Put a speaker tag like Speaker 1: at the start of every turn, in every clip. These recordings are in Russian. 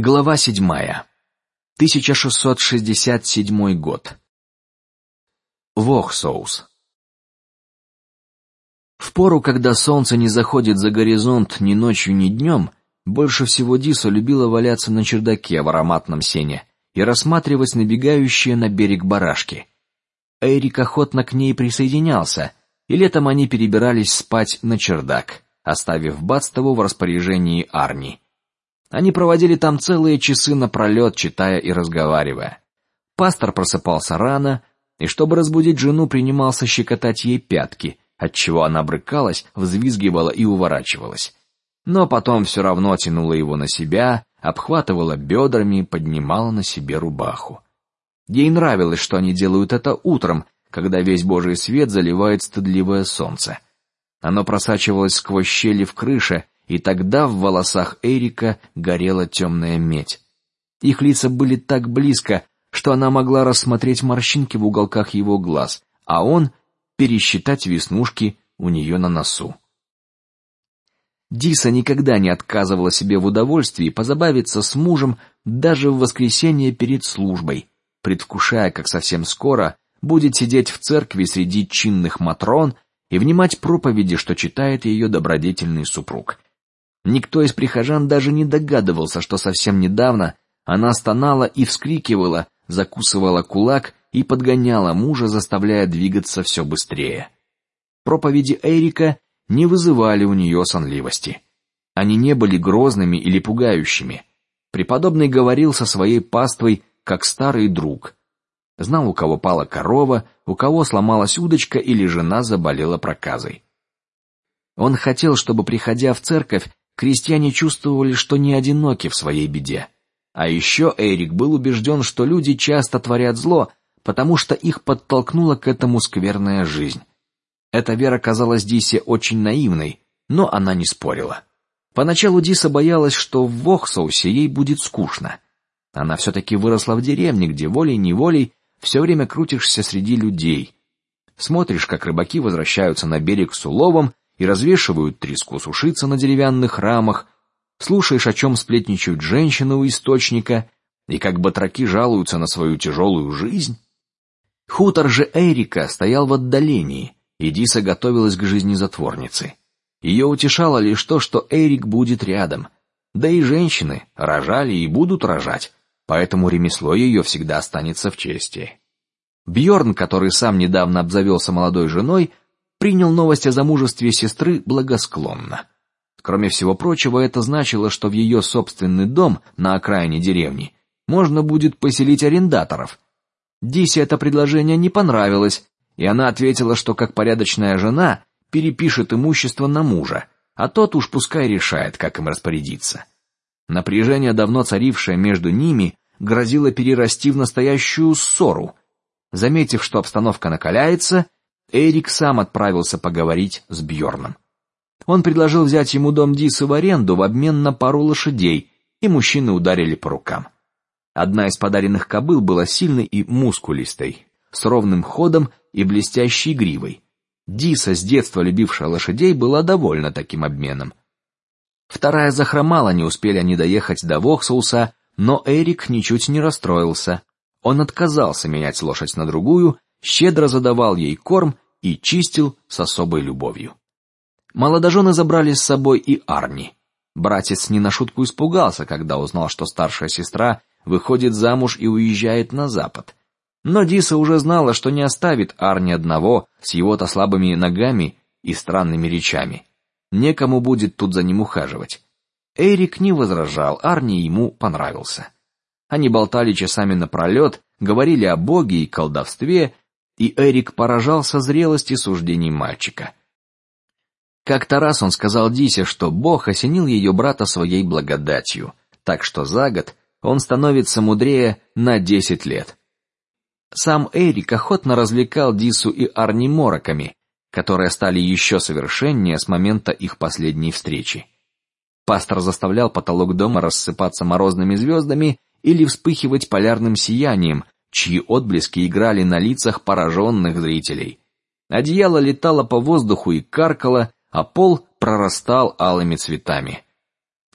Speaker 1: Глава седьмая. 1667 год. Вохсоус. В пору, когда солнце не заходит за горизонт ни ночью, ни днем, больше всего Дисо любила валяться на чердаке в ароматном сене и рассматривать набегающие на берег барашки. Эрик охотно к ней присоединялся, и летом они перебирались спать на чердак, оставив Бадстову в распоряжении Арни. Они проводили там целые часы напролет, читая и разговаривая. Пастор просыпался рано и, чтобы разбудить жену, принимался щекотать ей пятки, от чего она брыкалась, взвизгивала и уворачивалась. Но потом все равно тянула его на себя, обхватывала бедрами, поднимала на себе рубаху. Ей нравилось, что они делают это утром, когда весь Божий свет заливает стыдливое солнце. Оно просачивалось сквозь щели в крыше и тогда в волосах Эрика горела темная медь. Их лица были так близко, что она могла рассмотреть морщинки в уголках его глаз, а он пересчитать веснушки у нее на носу. Диса никогда не отказывала себе в удовольствии позабавиться с мужем даже в воскресенье перед службой, предвкушая, как совсем скоро будет сидеть в церкви среди чинных матрон и внимать проповеди, что читает ее добродетельный супруг. Никто из прихожан даже не догадывался, что совсем недавно она стонала и вскрикивала, закусывала кулак и подгоняла мужа, заставляя двигаться все быстрее. Проповеди Эрика не вызывали у нее сонливости. Они не были грозными или пугающими. Преподобный говорил со своей паствой как старый друг. Знал, у кого пала корова, у кого сломалась удочка или жена заболела проказой. Он хотел, чтобы, приходя в церковь, крестьяне чувствовали, что не одиноки в своей беде. А еще Эрик был убежден, что люди часто творят зло, потому что их подтолкнула к этому скверная жизнь. Эта вера казалась Дисе очень наивной, но она не спорила. Поначалу Диса боялась, что в Вохсаусе ей будет скучно. Она все-таки выросла в деревне, где волей неволей все время крутишься среди людей. Смотришь, как рыбаки возвращаются на берег с уловом и развешивают треску сушиться на деревянных рамах, слушаешь, о чем сплетничают женщины у источника, и как батраки жалуются на свою тяжелую жизнь. Хутор же Эрика стоял в отдалении, и Диса готовилась к жизни затворницы. Ее утешало лишь то, что Эрик будет рядом, да и женщины рожали и будут рожать, поэтому ремесло ее всегда останется в чести. Бьорн, который сам недавно обзавелся молодой женой, принял новость о замужестве сестры благосклонно. Кроме всего прочего, это значило, что в ее собственный дом на окраине деревни можно будет поселить арендаторов. Дисе это предложение не понравилось, и она ответила, что как порядочная жена перепишет имущество на мужа, а тот уж пускай решает, как им распорядиться. Напряжение, давно царившее между ними, грозило перерасти в настоящую ссору. Заметив, что обстановка накаляется, Эрик сам отправился поговорить с Бьорном. Он предложил взять ему дом Дисы в аренду в обмен на пару лошадей, и мужчины ударили по рукам. Одна из подаренных кобыл была сильной и мускулистой, с ровным ходом и блестящей гривой. Диса, с детства любившая лошадей, была довольна таким обменом. Вторая захромала, не успели они доехать до Вохсауса, но Эрик ничуть не расстроился. Он отказался менять лошадь на другую щедро задавал ей корм и чистил с особой любовью. Молодожены забрали с собой и Арни. Братец не на шутку испугался, когда узнал, что старшая сестра выходит замуж и уезжает на запад. Но Диса уже знала, что не оставит Арни одного с его-то слабыми ногами и странными речами. Некому будет тут за ним ухаживать. Эрик не возражал, Арни ему понравился. Они болтали часами напролет, говорили о боге и колдовстве, и Эрик поражался зрелости суждений мальчика. Как-то раз он сказал Дисе, что Бог осенил ее брата своей благодатью, так что за год он становится мудрее на десять лет. Сам Эрик охотно развлекал Дису и Арни мороками, которые стали еще совершеннее с момента их последней встречи. Пастор заставлял потолок дома рассыпаться морозными звездами или вспыхивать полярным сиянием, чьи отблески играли на лицах пораженных зрителей. Одеяло летало по воздуху и каркало, а пол прорастал алыми цветами.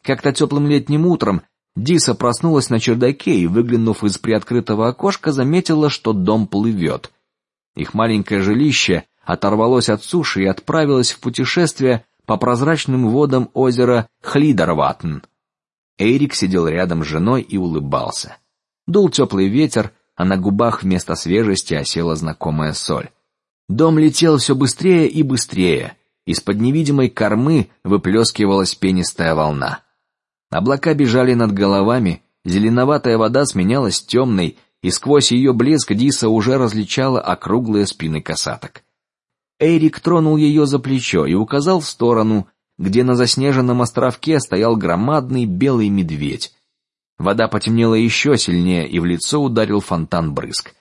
Speaker 1: Как-то теплым летним утром, Диса проснулась на чердаке и, выглянув из приоткрытого окошка, заметила, что дом плывет. Их маленькое жилище оторвалось от суши и отправилось в путешествие по прозрачным водам озера Хлидерватн. Эрик сидел рядом с женой и улыбался. Дул теплый ветер, а на губах вместо свежести осела знакомая соль. Дом летел все быстрее и быстрее. Из-под невидимой кормы выплескивалась пенистая волна. Облака бежали над головами, зеленоватая вода сменялась темной, и сквозь ее блеск Диса уже различала округлые спины касаток. Эрик тронул ее за плечо и указал в сторону, где на заснеженном островке стоял громадный белый медведь. Вода потемнела еще сильнее, и в лицо ударил фонтан брызг.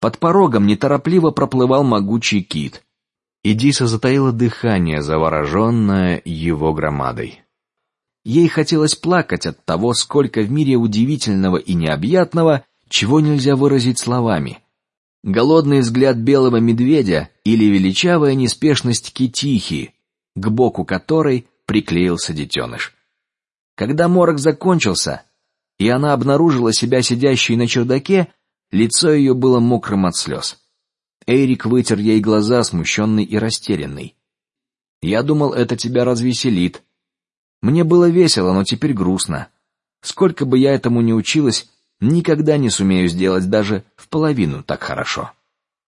Speaker 1: Под порогом неторопливо проплывал могучий кит, и Диса затаила дыхание, завороженное его громадой. Ей хотелось плакать от того, сколько в мире удивительного и необъятного, чего нельзя выразить словами. Голодный взгляд белого медведя или величавая неспешность китихи, к боку которой приклеился детеныш. Когда морок закончился, и она обнаружила себя сидящей на чердаке, лицо ее было мокрым от слез. Эрик вытер ей глаза, смущенный и растерянный. Я думал, это тебя развеселит. Мне было весело, но теперь грустно. Сколько бы я этому не училась, никогда не сумею сделать даже в половину так хорошо.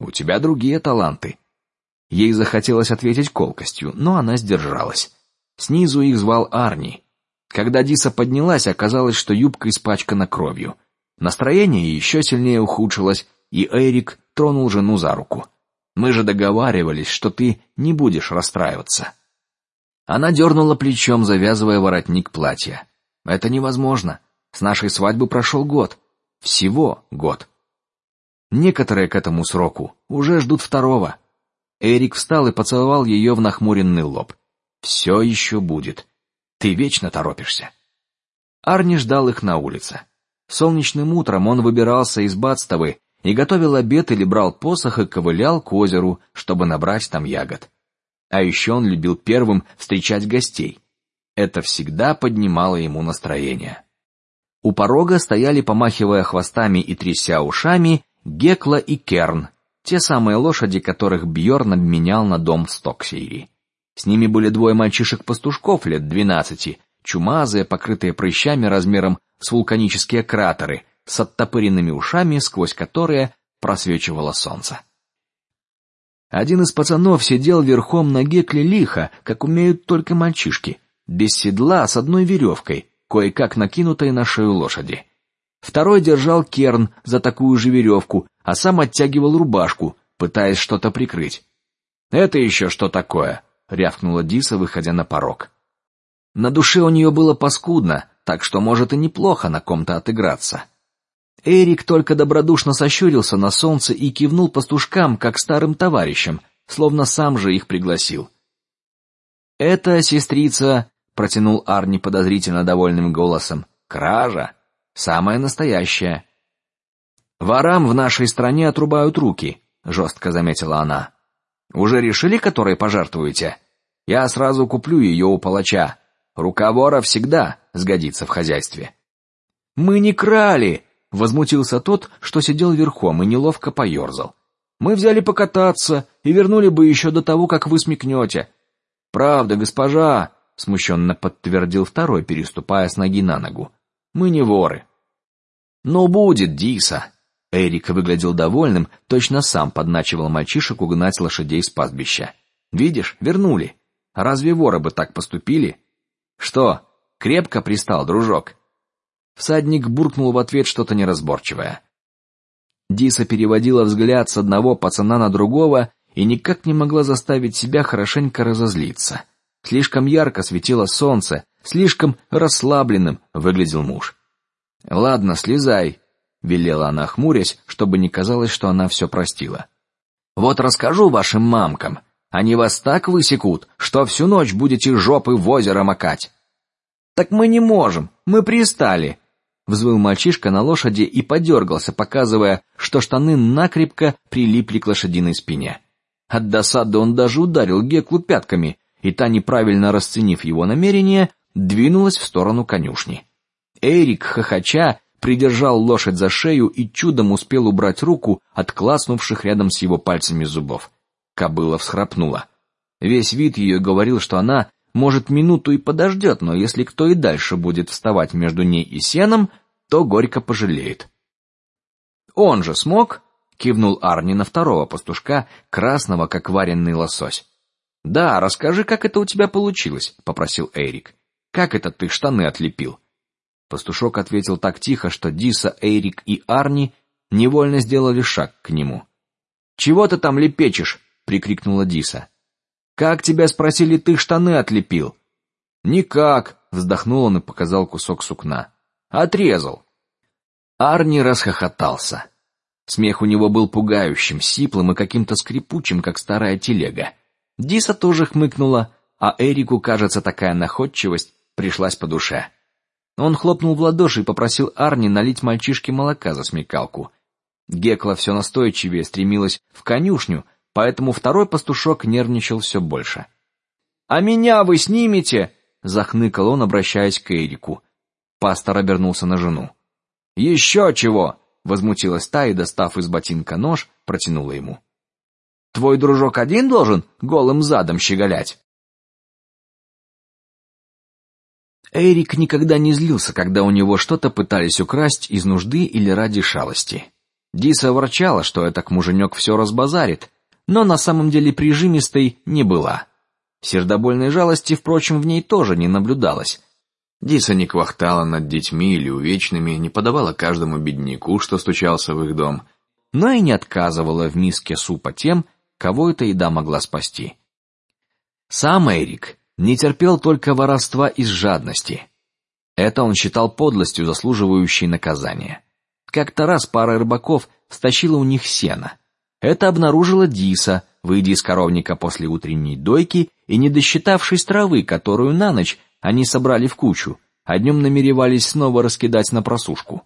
Speaker 1: У тебя другие таланты. Ей захотелось ответить колкостью, но она сдержалась. Снизу их звал Арни. Когда Диса поднялась, оказалось, что юбка испачкана кровью. Настроение еще сильнее ухудшилось, и Эрик тронул жену за руку. Мы же договаривались, что ты не будешь расстраиваться. Она дернула плечом, завязывая воротник платья. Это невозможно. С нашей свадьбы прошел год, всего год. Некоторые к этому сроку уже ждут второго. Эрик встал и поцеловал ее в нахмуренный лоб. Все еще будет. Ты вечно торопишься. Арни ждал их на улице. Солнечным утром он выбирался из Бадстовы и готовил обед или брал посох и ковылял к озеру, чтобы набрать там ягод. А еще он любил первым встречать гостей. Это всегда поднимало ему настроение. У порога стояли, помахивая хвостами и тряся ушами, Гекла и Керн, те самые лошади, которых Бьорн обменял на дом в Стоксейри. С ними были двое мальчишек-пастушков лет двенадцати, чумазые, покрытые прыщами размером с вулканические кратеры, с оттопыренными ушами, сквозь которые просвечивало солнце. Один из пацанов сидел верхом на гекле лихо, как умеют только мальчишки, без седла с одной веревкой, кое-как накинутой на шею лошади. Второй держал керн за такую же веревку, а сам оттягивал рубашку, пытаясь что-то прикрыть. Это еще что такое? Рявкнула Диса, выходя на порог. На душе у нее было паскудно, так что может и неплохо на ком-то отыграться. Эрик только добродушно сощурился на солнце и кивнул пастушкам, как старым товарищам, словно сам же их пригласил. Это сестрица, протянул Арни подозрительно довольным голосом. Кража, самая настоящая. Ворам в нашей стране отрубают руки, жестко заметила она. Уже решили, которой пожертвуете? Я сразу куплю ее у палача. Рука вора всегда сгодится в хозяйстве. Мы не крали, возмутился тот, что сидел верхом и неловко поерзал. Мы взяли покататься и вернули бы еще до того, как вы смекнете. Правда, госпожа, смущенно подтвердил второй, переступая с ноги на ногу. Мы не воры. Но будет, Диса. Эрик выглядел довольным, точно сам подначивал мальчишек угнать лошадей с пастбища. Видишь, вернули. Разве воры бы так поступили? Что, крепко пристал, дружок? Всадник буркнул в ответ что-то неразборчивое. Диса переводила взгляд с одного пацана на другого и никак не могла заставить себя хорошенько разозлиться. Слишком ярко светило солнце, слишком расслабленным выглядел муж. Ладно, слезай, велела она, хмурясь, чтобы не казалось, что она все простила. Вот расскажу вашим мамкам, они вас так высекут, что всю ночь будете жопы в озеро макать. Так мы не можем, мы пристали. Взвыл мальчишка на лошади и подергался, показывая, что штаны накрепко прилипли к лошадиной спине. От досады он даже ударил Геклу пятками, и та, неправильно расценив его намерение, двинулась в сторону конюшни. Эрик, хохоча, придержал лошадь за шею и чудом успел убрать руку от класнувших рядом с его пальцами зубов. Кобыла всхрапнула. Весь вид ее говорил, что она может минуту и подождет, но если кто и дальше будет вставать между ней и сеном, то горько пожалеет. Он же смог, кивнул Арни на второго пастушка, красного как вареный лосось. Да, расскажи, как это у тебя получилось, попросил Эрик. Как это ты штаны отлепил? Пастушок ответил так тихо, что Диса, Эрик и Арни невольно сделали шаг к нему. Чего ты там лепечешь? прикрикнула Диса. Как тебя спросили, ты штаны отлепил? Никак, вздохнул он и показал кусок сукна. Отрезал. Арни расхохотался. Смех у него был пугающим, сиплым и каким-то скрипучим, как старая телега. Диса тоже хмыкнула, а Эрику, кажется, такая находчивость пришлась по душе. Он хлопнул в ладоши и попросил Арни налить мальчишке молока за смекалку. Гекла все настойчивее стремилась в конюшню, поэтому второй пастушок нервничал все больше. А меня вы снимете? захныкал он, обращаясь к Эрику. Пастор обернулся на жену. Еще чего? возмутилась та и, достав из ботинка нож, протянула ему. Твой дружок один должен голым задом щеголять. Эрик никогда не злился, когда у него что-то пытались украсть из нужды или ради шалости. Диса ворчала, что этот муженек все разбазарит, но на самом деле прижимистой не была. Сердобольной жалости, впрочем, в ней тоже не наблюдалось. Диса не квахтала над детьми или увечными, не подавала каждому бедняку, что стучался в их дом, но и не отказывала в миске супа тем, кого эта еда могла спасти. Сам Эрик не терпел только воровства из жадности. Это он считал подлостью, заслуживающей наказания. Как-то раз пара рыбаков стащила у них сено. Это обнаружила Диса, выйдя из коровника после утренней дойки и не досчитавшись травы, которую на ночь они собрали в кучу, а днем намеревались снова раскидать на просушку.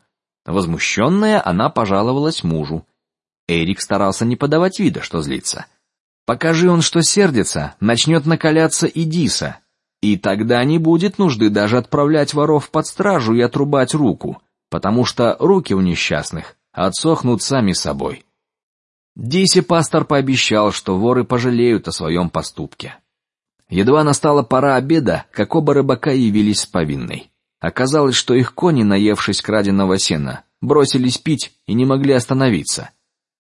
Speaker 1: Возмущенная, она пожаловалась мужу. Эрик старался не подавать вида, что злится. Покажи он, что сердится, начнет накаляться и Диса, и тогда не будет нужды даже отправлять воров под стражу и отрубать руку, потому что руки у несчастных отсохнут сами собой. Дисе пастор пообещал, что воры пожалеют о своем поступке. Едва настала пора обеда, как оба рыбака явились с повинной. Оказалось, что их кони, наевшись краденого сена, бросились пить и не могли остановиться.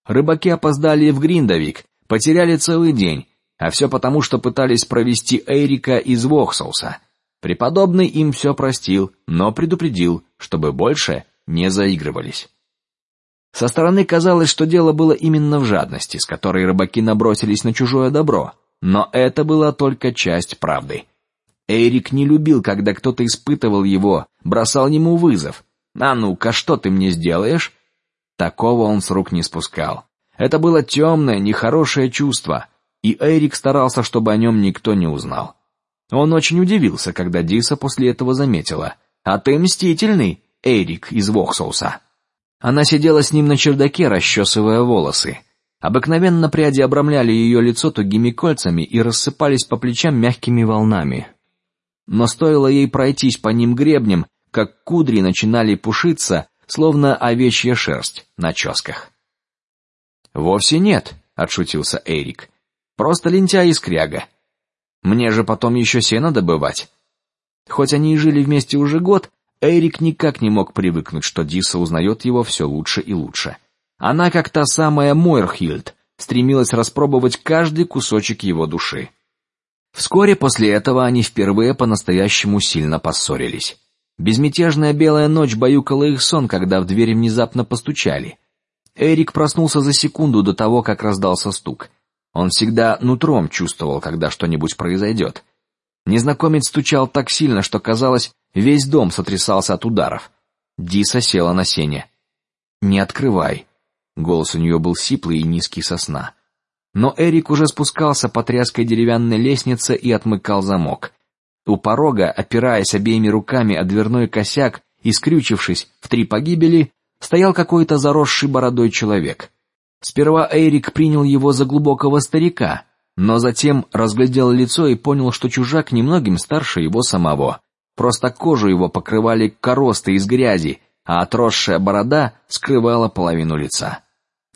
Speaker 1: Рыбаки опоздали в Гриндовик, потеряли целый день, а все потому, что пытались провести Эрика из Воксауса. Преподобный им все простил, но предупредил, чтобы больше не заигрывались. Со стороны казалось, что дело было именно в жадности, с которой рыбаки набросились на чужое добро. Но это была только часть правды. Эрик не любил, когда кто-то испытывал его, бросал ему вызов. А ну-ка, что ты мне сделаешь? Такого он с рук не спускал. Это было темное, нехорошее чувство, и Эрик старался, чтобы о нем никто не узнал. Он очень удивился, когда Диса после этого заметила: "А ты мстительный, Эрик из Воксоуса". Она сидела с ним на чердаке, расчесывая волосы. Обыкновенно пряди обрамляли ее лицо тугими кольцами и рассыпались по плечам мягкими волнами. Но стоило ей пройтись по ним гребнем, как кудри начинали пушиться, словно овечья шерсть на ческах. Вовсе нет, отшутился Эрик. Просто лентяй и скряга. Мне же потом еще сено добывать. Хоть они и жили вместе уже год, Эрик никак не мог привыкнуть, что Диса узнает его все лучше и лучше. Она, как та самая Мойрхильд, стремилась распробовать каждый кусочек его души. Вскоре после этого они впервые по-настоящему сильно поссорились. Безмятежная белая ночь баюкала их сон, когда в дверь внезапно постучали. Эрик проснулся за секунду до того, как раздался стук. Он всегда нутром чувствовал, когда что-нибудь произойдет. Незнакомец стучал так сильно, что казалось, весь дом сотрясался от ударов. Диса села на сене. Не открывай, Голос у нее был сиплый и низкий сосна. Но Эрик уже спускался по тряской деревянной лестнице и отмыкал замок. У порога, опираясь обеими руками о дверной косяк и скрючившись в три погибели, стоял какой-то заросший бородой человек. Сперва Эрик принял его за глубокого старика, но затем разглядел лицо и понял, что чужак немногим старше его самого. Просто кожу его покрывали коросты из грязи, а отросшая борода скрывала половину лица.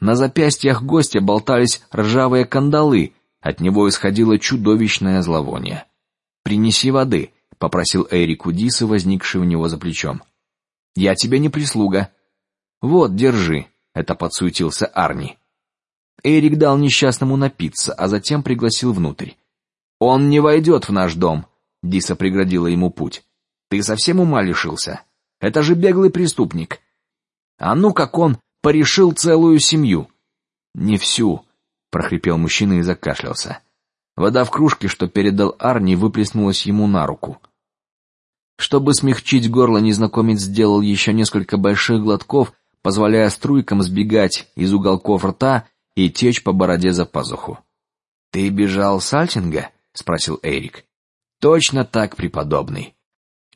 Speaker 1: На запястьях гостя болтались ржавые кандалы, от него исходило чудовищное зловоние. Принеси воды, попросил Эрик у Дисы, возникший у него за плечом. Я тебе не прислуга. Вот, держи. Это подсуетился Арни. Эрик дал несчастному напиться, а затем пригласил внутрь. Он не войдет в наш дом. Диса преградила ему путь. Ты совсем ума лишился? Это же беглый преступник. А ну как он порешил целую семью? Не всю, прохрипел мужчина и закашлялся. Вода в кружке, что передал Арни, выплеснулась ему на руку. Чтобы смягчить горло, незнакомец сделал еще несколько больших глотков, позволяя струйкам сбегать из уголков рта и течь по бороде за пазуху. Ты бежал с Альтинга? спросил Эрик. Точно так, преподобный.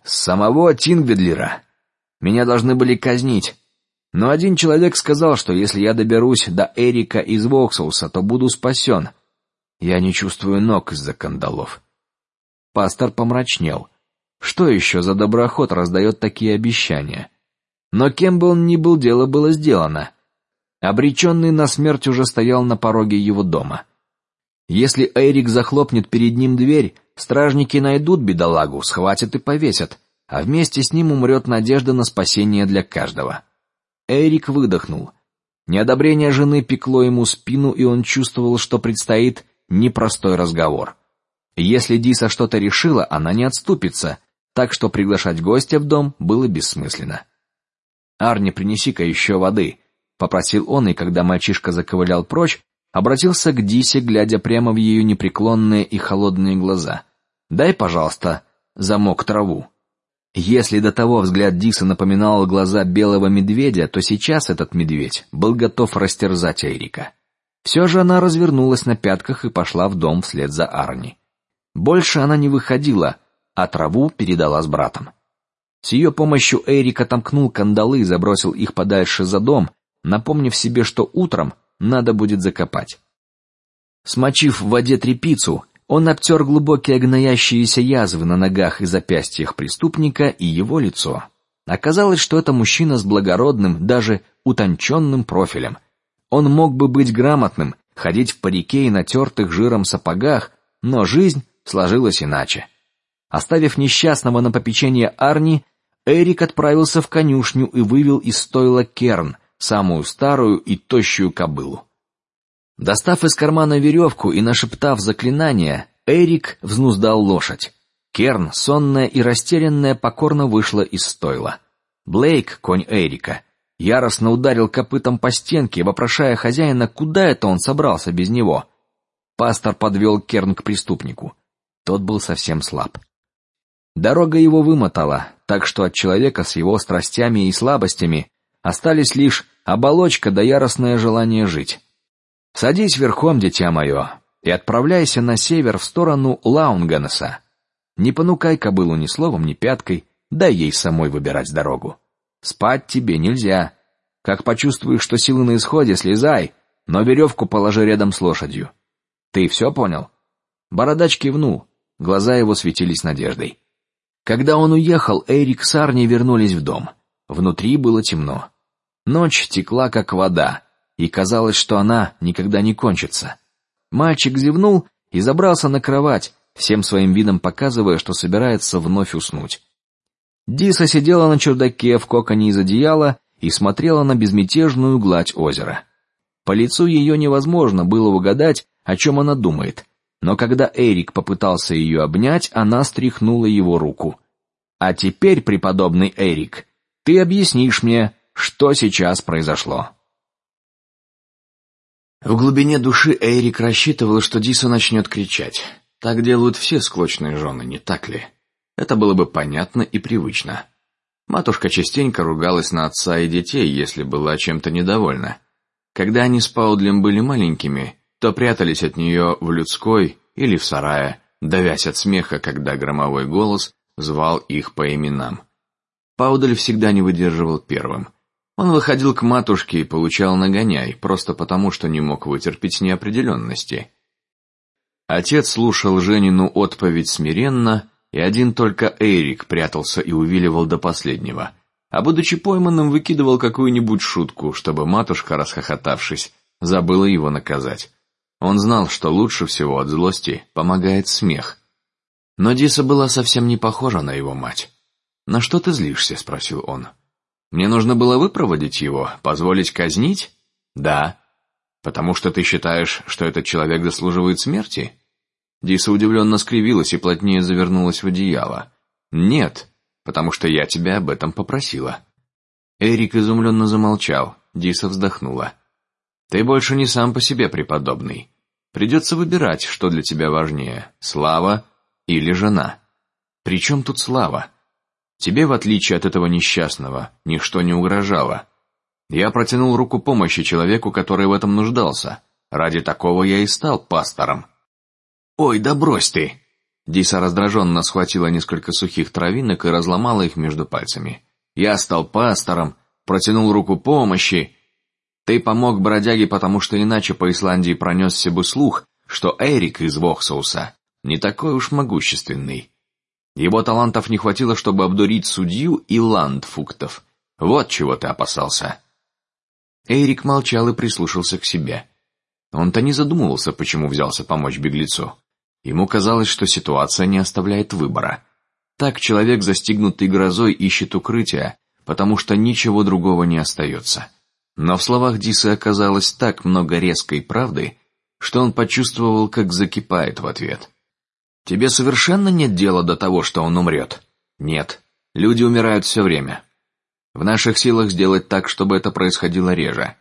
Speaker 1: С самого Тингведлера. Меня должны были казнить, но один человек сказал, что если я доберусь до Эрика из Воксауса, то буду спасен. Я не чувствую ног из-за кандалов. Пастор помрачнел. Что еще за доброход раздает такие обещания? Но кем бы он ни был, дело было сделано. Обреченный на смерть уже стоял на пороге его дома. Если Эрик захлопнет перед ним дверь, стражники найдут бедолагу, схватят и повесят, а вместе с ним умрет надежда на спасение для каждого. Эрик выдохнул. Неодобрение жены пекло ему спину, и он чувствовал, что предстоит непростой разговор. Если Диса что-то решила, она не отступится, так что приглашать гостя в дом было бессмысленно. Арни, принеси-ка еще воды, попросил он, и когда мальчишка заковылял прочь, обратился к Дисе, глядя прямо в ее непреклонные и холодные глаза. Дай, пожалуйста, замок траву. Если до того взгляд Диса напоминал глаза белого медведя, то сейчас этот медведь был готов растерзать Эрика. Все же она развернулась на пятках и пошла в дом вслед за Арни. Больше она не выходила, а траву передала с братом. С ее помощью Эрик отомкнул кандалы и забросил их подальше за дом, напомнив себе, что утром надо будет закопать. Смочив в воде трепицу, он обтер глубокие гноящиеся язвы на ногах и запястьях преступника и его лицо. Оказалось, что это мужчина с благородным, даже утонченным профилем. Он мог бы быть грамотным, ходить в парике и натертых жиром сапогах, но жизнь сложилась иначе. Оставив несчастного на попечение Арни, Эрик отправился в конюшню и вывел из стойла Керн, самую старую и тощую кобылу. Достав из кармана веревку и нашептав заклинание, Эрик взнуздал лошадь. Керн, сонная и растерянная, покорно вышла из стойла. Блейк, конь Эрика, яростно ударил копытом по стенке, вопрошая хозяина, куда это он собрался без него. Пастор подвел Керн к преступнику. Тот был совсем слаб. Дорога его вымотала, так что от человека с его страстями и слабостями остались лишь оболочка да яростное желание жить. Садись верхом, дитя мое, и отправляйся на север в сторону Лаунганеса. Не понукай кобылу ни словом, ни пяткой, дай ей самой выбирать дорогу. Спать тебе нельзя. Как почувствуешь, что силы на исходе, слезай, но веревку положи рядом с лошадью. Ты все понял? Бородач кивнул, глаза его светились надеждой. Когда он уехал, Эрик с Арни вернулись в дом. Внутри было темно. Ночь текла как вода, и казалось, что она никогда не кончится. Мальчик зевнул и забрался на кровать, всем своим видом показывая, что собирается вновь уснуть. Диса сидела на чердаке в коконе из одеяла и смотрела на безмятежную гладь озера. По лицу ее невозможно было угадать, о чем она думает, но когда Эрик попытался ее обнять, она стряхнула его руку. А теперь, преподобный Эрик, ты объяснишь мне, что сейчас произошло.
Speaker 2: В глубине души Эрик рассчитывал, что Диса начнет кричать. Так делают все склочные жены, не так ли? Это было бы понятно и привычно. Матушка частенько ругалась на отца и детей, если была чем-то недовольна. Когда они с Паудлем были маленькими, то прятались от нее в людской или в сарае, давясь от смеха, когда громовой голос звал их по именам. Паудель всегда не выдерживал первым. Он выходил к матушке и получал нагоняй, просто потому, что не мог вытерпеть неопределенности. Отец слушал Женину отповедь смиренно, и один только Эрик прятался и увиливал до последнего, а будучи пойманным, выкидывал какую-нибудь шутку, чтобы матушка, расхохотавшись, забыла его наказать. Он знал, что лучше всего от злости помогает смех. Но Диса была совсем не похожа на его мать. На что ты злишься? – спросил он. Мне нужно было выпроводить его, позволить казнить? Да. Потому что ты считаешь, что этот человек заслуживает смерти? Диса удивленно скривилась и плотнее завернулась в одеяло. Нет, потому что я тебя об этом попросила. Эрик изумленно замолчал. Диса вздохнула. Ты больше не сам по себе преподобный. Придется выбирать, что для тебя важнее: слава или жена. Причем тут слава? Тебе, в отличие от этого несчастного, ничто не угрожало. Я протянул руку помощи человеку, который в этом нуждался. Ради такого я и стал пастором. Ой, да брось ты! Диса раздраженно схватила несколько сухих травинок и разломала их между пальцами. Я стал пастором, протянул руку помощи. Ты помог бродяге, потому что иначе по Исландии пронесся бы слух, что Эрик из Вохсауса не такой уж могущественный. Его талантов не хватило, чтобы обдурить судью и ландфуктов. Вот чего ты опасался. Эрик молчал и прислушался к себе. Он-то не задумывался, почему взялся помочь беглецу. Ему казалось, что ситуация не оставляет выбора. Так человек, застигнутый грозой, ищет укрытия, потому что ничего другого не остается. Но в словах Дисы оказалось так много резкой правды, что он почувствовал, как закипает в ответ. Тебе совершенно нет дела до того, что он умрет. Нет, люди умирают все время. В наших силах сделать так, чтобы это происходило реже.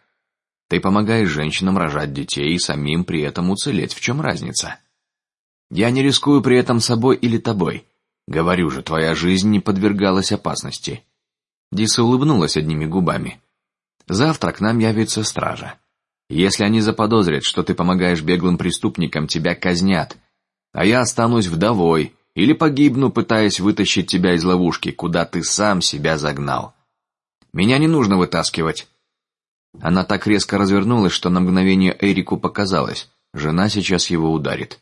Speaker 2: Ты помогаешь женщинам рожать детей и самим при этом уцелеть. В чем разница? Я не рискую при этом собой или тобой. Говорю же, твоя жизнь не подвергалась опасности. Диса улыбнулась одними губами. Завтра к нам явится стража. Если они заподозрят, что ты помогаешь беглым преступникам, тебя казнят а я останусь вдовой или погибну, пытаясь вытащить тебя из ловушки, куда ты сам себя загнал. Меня не нужно вытаскивать. Она так резко развернулась, что на мгновение Эрику показалось, жена сейчас его ударит.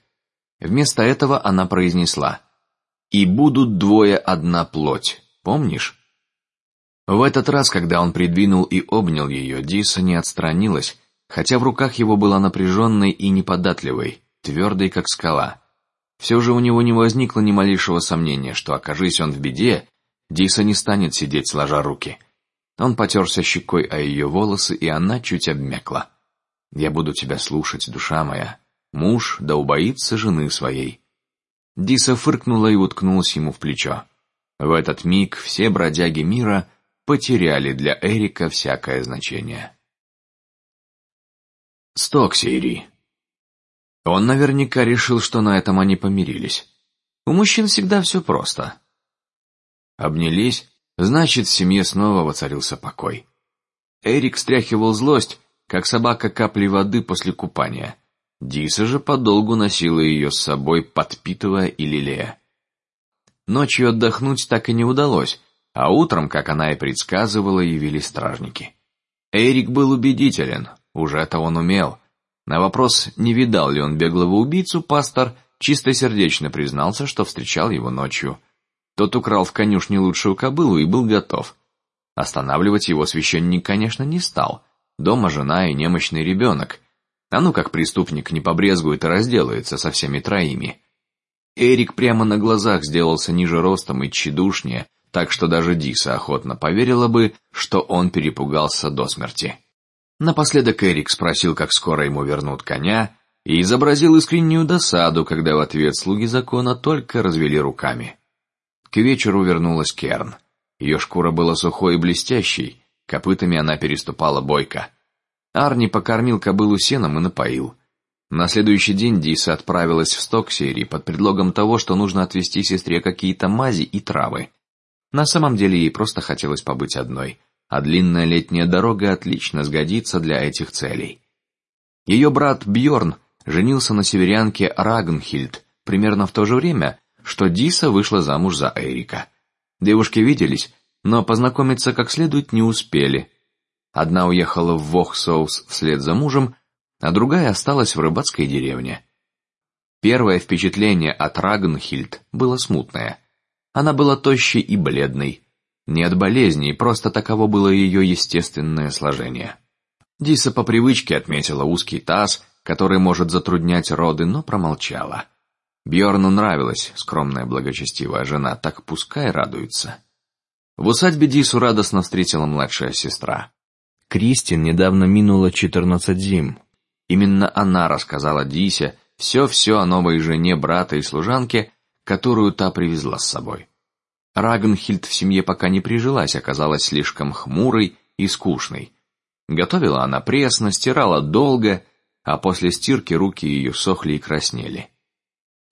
Speaker 2: Вместо этого она произнесла: "И будут двое одна плоть, помнишь?" В этот раз, когда он придвинул и обнял ее, Диса не отстранилась, хотя в руках его была напряженной и неподатливой, твердой как скала. Все же у него не возникло ни малейшего сомнения, что окажись он в беде, Диса не станет сидеть сложа руки. Он потерся щекой о ее волосы, и она чуть обмякла. Я буду тебя слушать, душа моя. Муж да убоится жены своей. Диса фыркнула и уткнулась ему в плечо. В этот миг все бродяги мира потеряли для Эрика всякое значение. Стоксири. Он наверняка решил, что на этом они помирились. У мужчин всегда все просто. Обнялись, значит, в семье снова воцарился покой. Эрик стряхивал злость, как собака капли воды после купания. Диса же подолгу носила ее с собой, подпитывая и лелея. Ночью отдохнуть так и не удалось, а утром, как она и предсказывала, явились стражники. Эрик был убедителен, уже это он умел. На вопрос, не видал ли он беглого убийцу, пастор чистосердечно признался, что встречал его ночью. Тот украл в конюшне лучшую кобылу и был готов. Останавливать его священник, конечно, не стал. Дома жена и немощный ребенок. А ну как преступник не побрезгует и разделается со всеми троими. Эрик прямо на глазах сделался ниже ростом и тщедушнее, так что даже Диса охотно поверила бы, что он перепугался до смерти. Напоследок Эрик спросил, как скоро ему вернут коня, и изобразил искреннюю досаду, когда в ответ слуги закона только развели руками. К вечеру вернулась Керн. Ее шкура была сухой и блестящей, копытами она переступала бойко. Арни покормил кобылу сеном и напоил. На следующий день Диса отправилась в Стоксери под предлогом того, что нужно отвезти сестре какие-то мази и травы. На самом деле ей просто хотелось побыть одной а длинная летняя дорога отлично сгодится для этих целей. Ее брат Бьорн женился на северянке Рагнхильд примерно в то же время, что Диса вышла замуж за Эрика. Девушки виделись, но познакомиться как следует не успели. Одна уехала в Вохсоус вслед за мужем, а другая осталась в рыбацкой деревне.
Speaker 1: Первое впечатление от Рагнхильд было смутное. Она была тощей и бледной, не от болезней, просто таково было ее естественное сложение. Диса по привычке отметила узкий таз, который может затруднять роды, но промолчала. Бьорну нравилась скромная благочестивая жена, так пускай радуется. В усадьбе Дису радостно встретила младшая сестра. Кристин недавно минула четырнадцать зим. Именно она рассказала Дисе все-все о новой жене брата и служанке, которую та привезла с собой. Рагнхильд в семье пока не прижилась, оказалась слишком хмурой и скучной. Готовила она пресно, стирала долго, а после стирки руки ее сохли и краснели.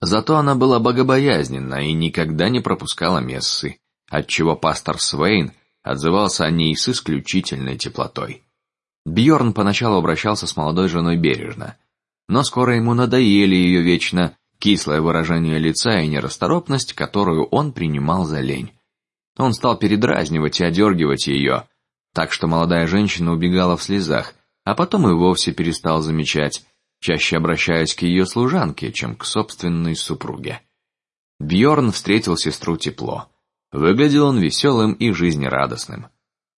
Speaker 1: Зато она была богобоязненна и никогда не пропускала мессы, отчего пастор Свейн отзывался о ней с исключительной теплотой. Бьорн поначалу обращался с молодой женой бережно, но скоро ему надоели ее вечно кислое выражение лица и нерасторопность, которую он принимал за лень. Он стал передразнивать и одергивать ее, так что молодая женщина убегала в слезах, а потом и вовсе перестал замечать, чаще обращаясь к ее служанке, чем к собственной супруге. Бьорн встретил сестру тепло. Выглядел он веселым и жизнерадостным.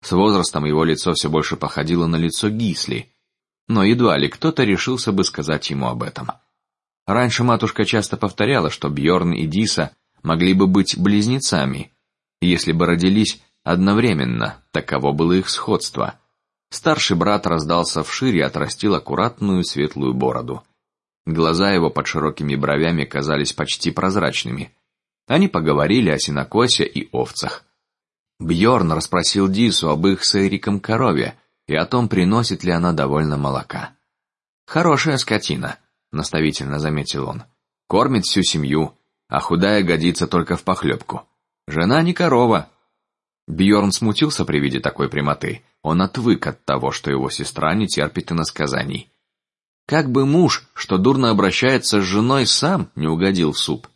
Speaker 1: С возрастом его лицо все больше походило на лицо Гисли, но едва ли кто-то решился бы сказать ему об этом. Раньше матушка часто повторяла, что Бьорн и Диса могли бы быть близнецами, если бы родились одновременно. Таково было их сходство. Старший брат раздался вширь и отрастил аккуратную светлую бороду. Глаза его под широкими бровями казались почти прозрачными. Они поговорили о синокосе и овцах. Бьорн расспросил Дису об их с Эриком корове и о том, приносит ли она довольно молока. Хорошая скотина, наставительно заметил он. Кормит всю семью, а худая годится только в похлебку. Жена не корова. Бьорн смутился при виде такой прямоты. Он отвык от того, что его сестра не терпит иносказаний. Как бы муж, что дурно обращается с женой, сам не угодил в суп.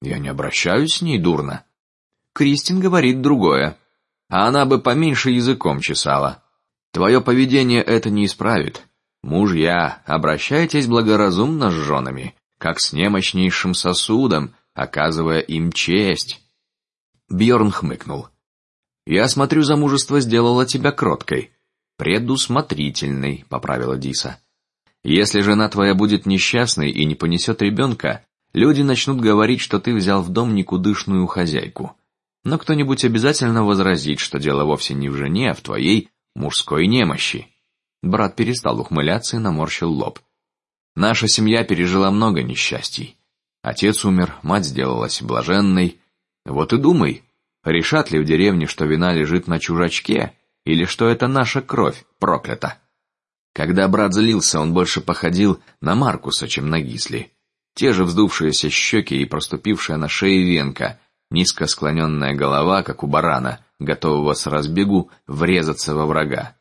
Speaker 1: Я не обращаюсь с ней дурно. Кристин говорит другое, а она бы поменьше языком чесала. Твое поведение это не исправит. Мужья, обращайтесь благоразумно с женами, как с немощнейшим сосудом, оказывая им честь. Бьорн хмыкнул. Я смотрю, замужество сделало тебя кроткой, предусмотрительной, поправила Диса. Если жена твоя будет несчастной и не понесет ребенка, люди начнут говорить, что ты взял в дом никудышную хозяйку. Но кто-нибудь обязательно возразит, что дело вовсе не в жене, а в твоей мужской немощи. Брат перестал ухмыляться и наморщил лоб. Наша семья пережила много несчастий. Отец умер, мать сделалась блаженной. Вот и думай, решат ли в деревне, что вина лежит на чужачке, или что это наша кровь проклята. Когда брат злился, он больше походил на Маркуса, чем на Гисли. Те же вздувшиеся щеки и проступившая на шее венка, низко склоненная голова, как у барана, готового с разбегу врезаться во врага.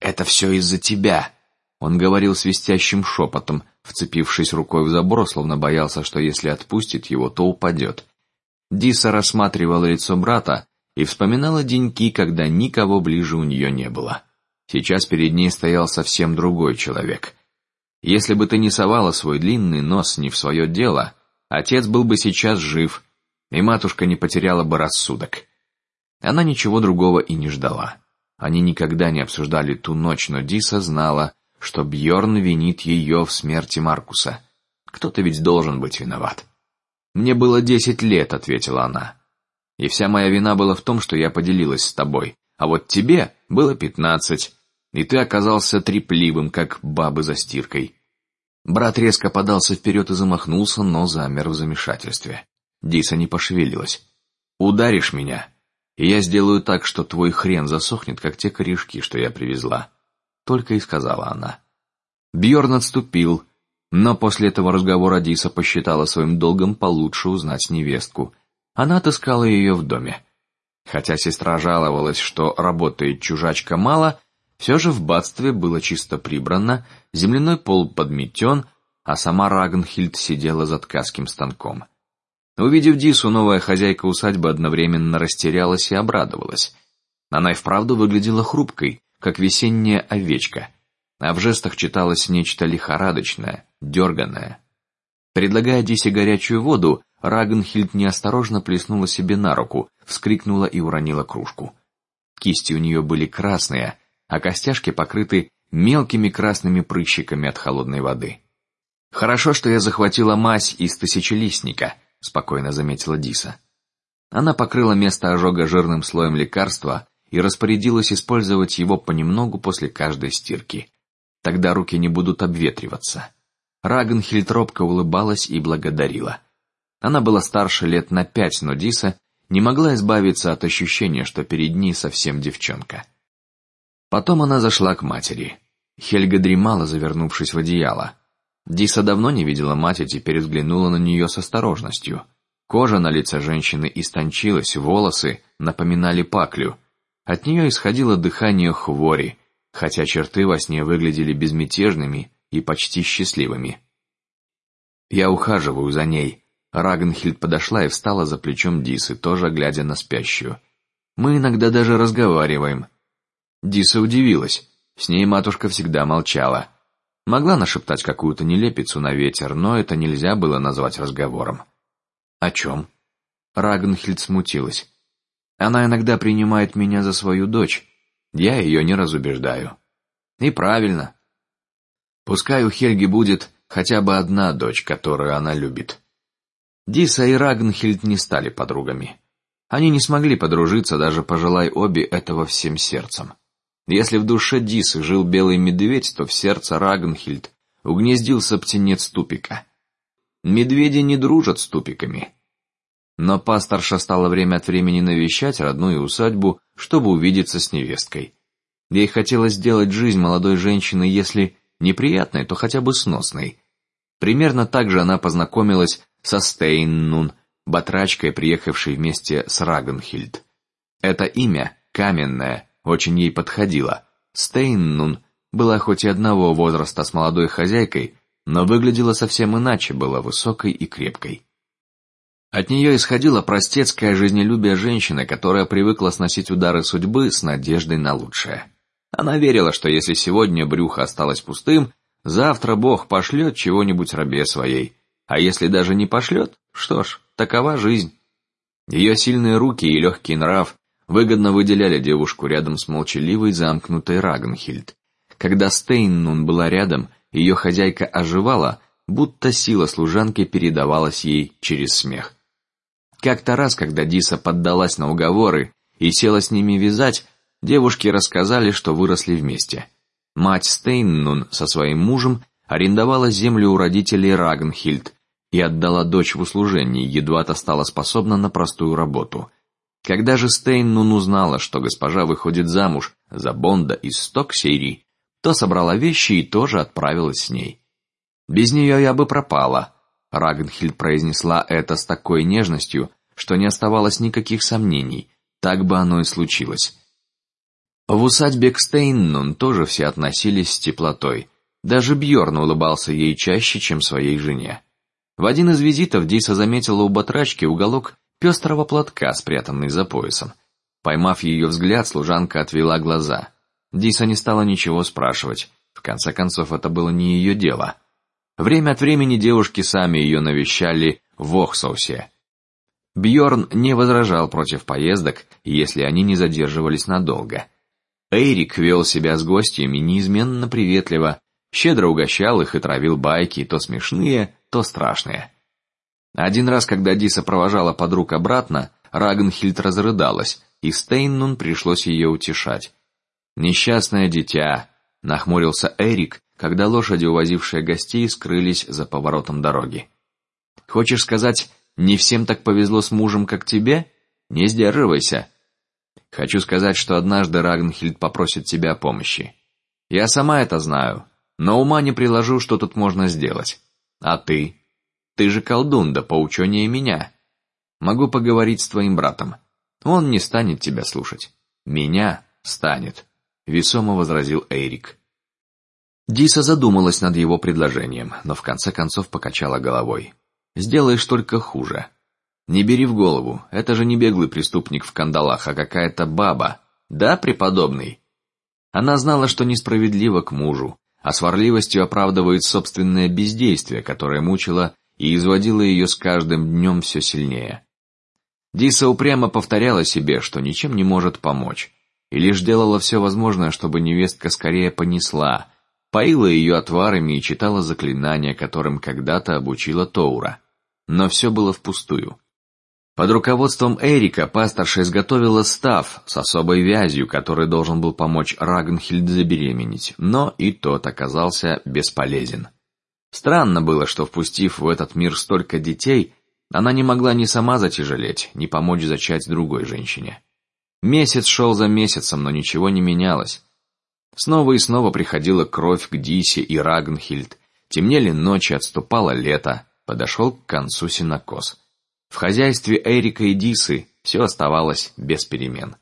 Speaker 1: Это все из-за тебя. Он говорил свистящим шепотом, вцепившись рукой в забор, словно боялся, что если отпустит его, то упадет. Диса рассматривала лицо брата и вспоминала деньки, когда никого ближе у нее не было. Сейчас перед ней стоял совсем другой человек. Если бы ты не совала свой длинный нос не в свое дело, отец был бы сейчас жив, и матушка не потеряла бы рассудок. Она ничего другого и не ждала. Они никогда не обсуждали ту ночь, но Диса знала, что Бьорн винит ее в смерти Маркуса. Кто-то ведь должен быть виноват. Мне было десять лет, ответила она, и вся моя вина была в том, что я поделилась с тобой, а вот тебе было пятнадцать, и ты оказался трепливым, как бабы за стиркой. Брат резко подался вперед и замахнулся, но замер в замешательстве. Диса не пошевелилась. Ударишь меня, и я сделаю так, что твой хрен засохнет, как те корешки, что я привезла. Только и сказала она. Бьорн отступил, но после этого разговора Диса посчитала своим долгом получше узнать невестку. Она отыскала ее в доме. Хотя сестра жаловалась, что работает чужачка мало, все же в бадстве было чисто прибрано, земляной пол подметен, а сама Рагнхильд сидела за ткацким станком. Увидев Дису, новая хозяйка усадьбы одновременно растерялась и обрадовалась. Она и вправду выглядела хрупкой, как весенняя овечка, а в жестах читалось нечто лихорадочное, дерганное. Предлагая Дисе горячую воду, Рагенхильд неосторожно плеснула себе на руку, вскрикнула и уронила кружку. Кисти у нее были красные, а костяшки покрыты мелкими красными прыщиками от холодной воды. Хорошо, что я захватила мазь из тысячелистника, спокойно заметила Диса. Она покрыла место ожога жирным слоем лекарства и распорядилась использовать его понемногу после каждой стирки. Тогда руки не будут обветриваться. Рагенхильд робко улыбалась и благодарила. Она была старше лет на пять, но Диса не могла избавиться от ощущения, что перед ней совсем девчонка. Потом она зашла к матери. Хельга дремала, завернувшись в одеяло. Диса давно не видела мать и теперь взглянула на нее с осторожностью. Кожа на лице женщины истончилась, волосы напоминали паклю. От нее исходило дыхание хвори, хотя черты во сне выглядели безмятежными и почти счастливыми. Я ухаживаю за ней. Рагнхильд подошла и встала за плечом Дисы, тоже глядя на спящую. Мы иногда даже разговариваем. Диса удивилась. С ней матушка всегда молчала. Могла нашептать какую-то нелепицу на ветер, но это нельзя было назвать разговором. О чем? Рагнхильд смутилась. Она иногда принимает меня за свою дочь. Я ее не разубеждаю. И правильно. Пускай у Хельги будет хотя бы одна дочь, которую она любит. Диса и Рагнхильд не стали подругами. Они не смогли подружиться, даже пожелай обе этого всем сердцем. Если в душе Дисы жил белый медведь, то в сердце Рагнхильд угнездился птенец тупика. Медведи не дружат с тупиками. Но пасторша стала время от времени навещать родную усадьбу, чтобы увидеться с невесткой. Ей хотелось сделать жизнь молодой женщины, если неприятной, то хотя бы сносной. Примерно так же она познакомилась со Стейннун, батрачкой, приехавшей вместе с Рагенхильд. Это имя каменное очень ей подходило. Стейннун была хоть и одного возраста с молодой хозяйкой, но выглядела совсем иначе, была высокой и крепкой. От нее исходило простецкое жизнелюбие женщины, которая привыкла сносить удары судьбы с надеждой на лучшее. Она верила, что если сегодня брюхо осталось пустым, завтра Бог пошлет чего-нибудь рабе своей, а если даже не пошлет, что ж, такова жизнь. Ее сильные руки и легкий нрав выгодно выделяли девушку рядом с молчаливой замкнутой Рагнхильд. Когда Стейннун была рядом, ее хозяйка оживала, будто сила служанки передавалась ей через смех. Как-то раз, когда Диса поддалась на уговоры и села с ними вязать, девушки рассказали, что выросли вместе. Мать Стейннун со своим мужем арендовала землю у родителей Рагнхильд и отдала дочь в услужение, едва та стала способна на простую работу. Когда же Стейннун узнала, что госпожа выходит замуж за Бонда из Стоксейри, то собрала вещи и тоже отправилась с ней. Без нее я бы пропала. Рагнхильд произнесла это с такой нежностью, что не оставалось никаких сомнений. Так бы оно и случилось. В усадьбе Кстейннун тоже все относились с теплотой. Даже Бьорн улыбался ей чаще, чем своей жене. В один из визитов Диса заметила у батрачки уголок пестрого платка, спрятанный за поясом. Поймав ее взгляд, служанка отвела глаза. Диса не стала ничего спрашивать. В конце концов, это было не ее дело. Время от времени девушки сами ее навещали в Охсоусе. Бьорн не возражал против поездок, если они не задерживались надолго. Эйрик вел себя с гостями неизменно приветливо, щедро угощал их и травил байки, то смешные, то страшные. Один раз, когда Диса провожала подруг обратно, Рагнхильд разрыдалась, и Стейннун пришлось ее утешать. Несчастное дитя, нахмурился Эрик, когда лошади, увозившие гостей, скрылись за поворотом дороги. Хочешь сказать, не всем так повезло с мужем, как тебе? Не сдерживайся. Хочу сказать, что однажды Рагнхильд попросит тебя о помощи. Я сама это знаю, но ума не приложу, что тут можно сделать. А ты? Ты же колдун, да поученее меня. Могу поговорить с твоим братом. Он не станет тебя слушать. Меня станет весомо возразил Эрик. Диса задумалась над его предложением, но в конце концов покачала головой. Сделаешь только хуже. Не бери в голову, это же не беглый преступник в кандалах, а какая-то баба, да, преподобный. Она знала, что несправедливо к мужу, а сварливостью оправдывает собственное бездействие, которое мучило и изводила ее с каждым днем все сильнее. Диса упрямо повторяла себе, что ничем не может помочь, и лишь делала все возможное, чтобы невестка скорее понесла, поила ее отварами и читала заклинания, которым когда-то обучила Тоура. Но все было впустую. Под руководством Эрика пасторша изготовила став с особой вязью, который должен был помочь Рагнхильд забеременеть, но и тот оказался бесполезен. Странно было, что впустив в этот мир столько детей, она не могла ни сама затяжелеть, ни помочь зачать другой женщине. Месяц шел за месяцем, но ничего не менялось. Снова и снова приходила кровь к Дисе и Рагнхильд, темнели ночи, отступало лето, подошел к концу синокос. В хозяйстве Эрика и Дисы все оставалось без перемен.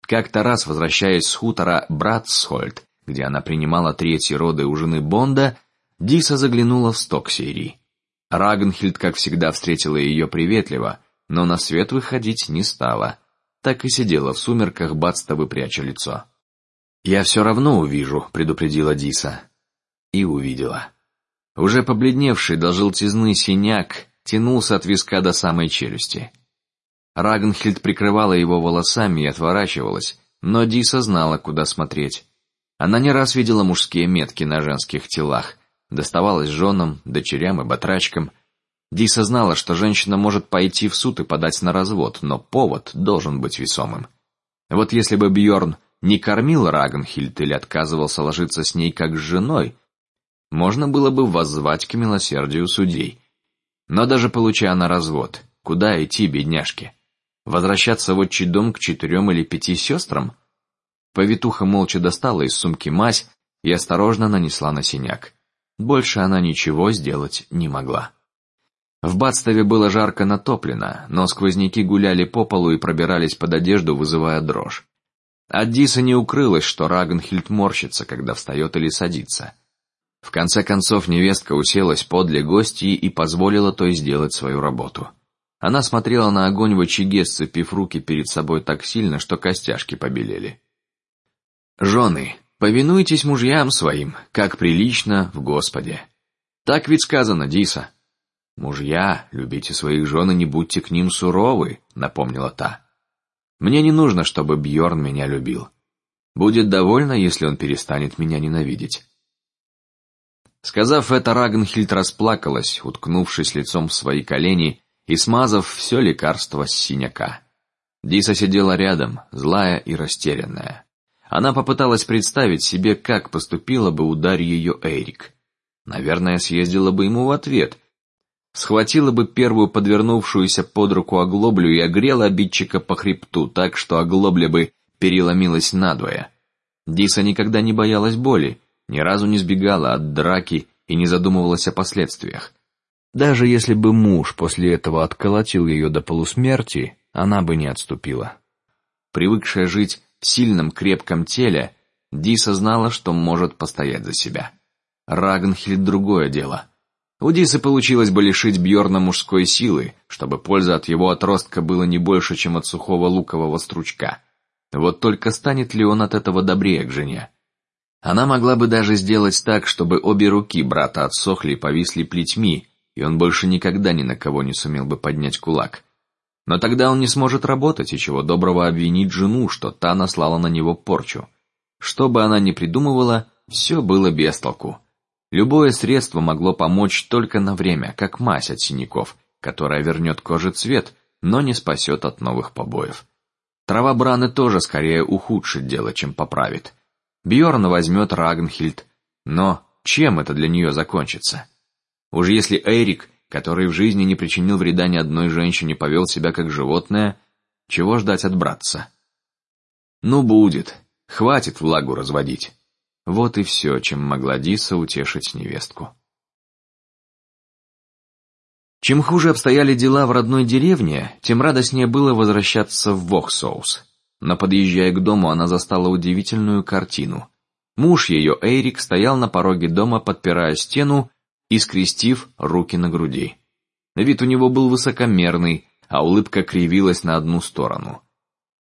Speaker 1: Как-то раз, возвращаясь с хутора Братсхольд, где она принимала третьи роды у жены Бонда, Диса заглянула в Стоксерии. Рагнхильд, как всегда, встретила ее приветливо, но на свет выходить не стала. Так и сидела в сумерках, бадство выпряча лицо. Я все равно увижу, предупредила Диса. И увидела. Уже побледневший до желтизны синяк тянулся от виска до самой челюсти. Рагнхильд прикрывала его волосами и отворачивалась, но Диса знала, куда смотреть. Она не раз видела мужские метки на женских телах, доставалось женам, дочерям и батрачкам. Диса знала, что женщина может пойти в суд и подать на развод, но повод должен быть весомым. Вот если бы Бьорн не кормил Рагнхильд или отказывался ложиться с ней как с женой, можно было бы воззвать к милосердию судей. Но даже получая на развод, куда идти, бедняжке? Возвращаться в отчий дом к четырем или пяти сестрам? Повитуха молча достала из сумки мазь и осторожно нанесла на синяк. Больше она ничего сделать не могла. В Бадстове было жарко натоплено, но сквозняки гуляли по полу и пробирались под одежду, вызывая дрожь. От Диса не укрылось, что Рагнхильд морщится, когда встает или садится. В конце концов невестка уселась подле гостьи и позволила той сделать свою работу. Она смотрела на огонь в очаге, сцепив руки перед собой так сильно, что костяшки побелели. Жены, повинуйтесь мужьям своим, как прилично в Господе. Так ведь сказано, Диса. Мужья, любите своих жен и не будьте к ним суровы, напомнила та. Мне не нужно, чтобы Бьорн меня любил. Будет довольно, если он перестанет меня ненавидеть. Сказав это, Рагнхильд расплакалась, уткнувшись лицом в свои колени и смазав все лекарство с синяка. Диса сидела рядом, злая и растерянная. Она попыталась представить себе, как поступила бы удар ее Эрик. Наверное, съездила бы ему в ответ, схватила бы первую подвернувшуюся под руку оглоблю и огрела обидчика по хребту, так что оглобля бы переломилась надвое. Диса никогда не боялась боли, ни разу не сбегала от драки и не задумывалась о последствиях. Даже если бы муж после этого отколотил ее до полусмерти, она бы не отступила. Привыкшая жить сильном крепком теле, Диса знала, что может постоять за себя. Рагнхильд другое дело. У Дисы получилось бы лишить Бьорна мужской силы, чтобы польза от его отростка была не больше, чем от сухого лукового стручка. Вот только станет ли он от этого добрее к жене? Она могла бы даже сделать так, чтобы обе руки брата отсохли и повисли плетьми, и он больше никогда ни на кого не сумел бы поднять кулак. Но тогда он не сможет работать, и чего доброго обвинить жену, что та наслала на него порчу. Что бы она ни придумывала, все было без толку. Любое средство могло помочь только на время, как мазь от синяков, которая вернет коже цвет, но не спасет от новых побоев. Трава браны тоже скорее ухудшит дело, чем поправит. Бьорн возьмет Рагнхильд, но чем это для нее закончится? Уж если Эрик, который в жизни не причинил вреда ни одной женщине, повел себя как животное, чего ждать от братца? Ну будет, хватит влагу разводить. Вот и все, чем могла Диса утешить невестку. Чем хуже обстояли дела в родной деревне, тем радостнее было возвращаться в Вохсоус. Но подъезжая к дому, она застала удивительную картину. Муж ее, Эрик, стоял на пороге дома, подпирая стену и скрестив руки на груди. Вид у него был высокомерный, а улыбка кривилась на одну сторону.